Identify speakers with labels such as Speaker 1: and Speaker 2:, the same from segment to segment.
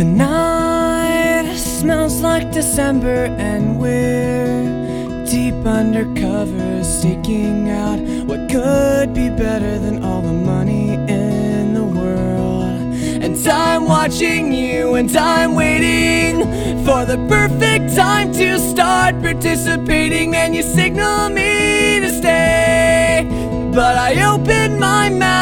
Speaker 1: The night smells like December, and we're deep undercover, seeking out what could be better than all the money in the world. And I'm watching you, and I'm waiting for the perfect time to start participating. And you signal me to stay, but I open my mouth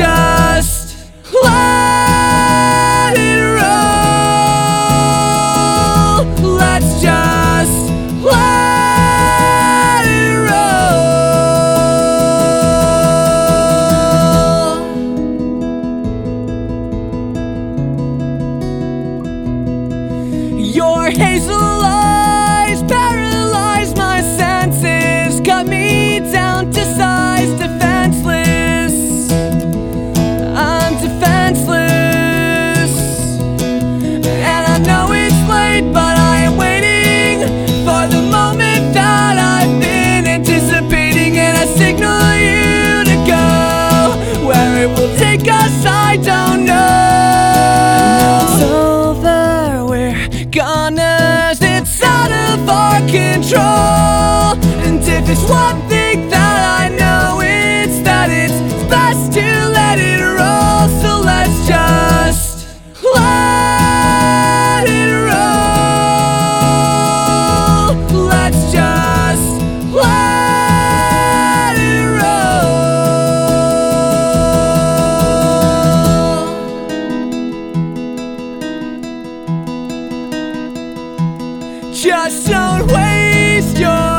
Speaker 1: just let it roll. Let's just let it roll. Your hazel. Just don't waste your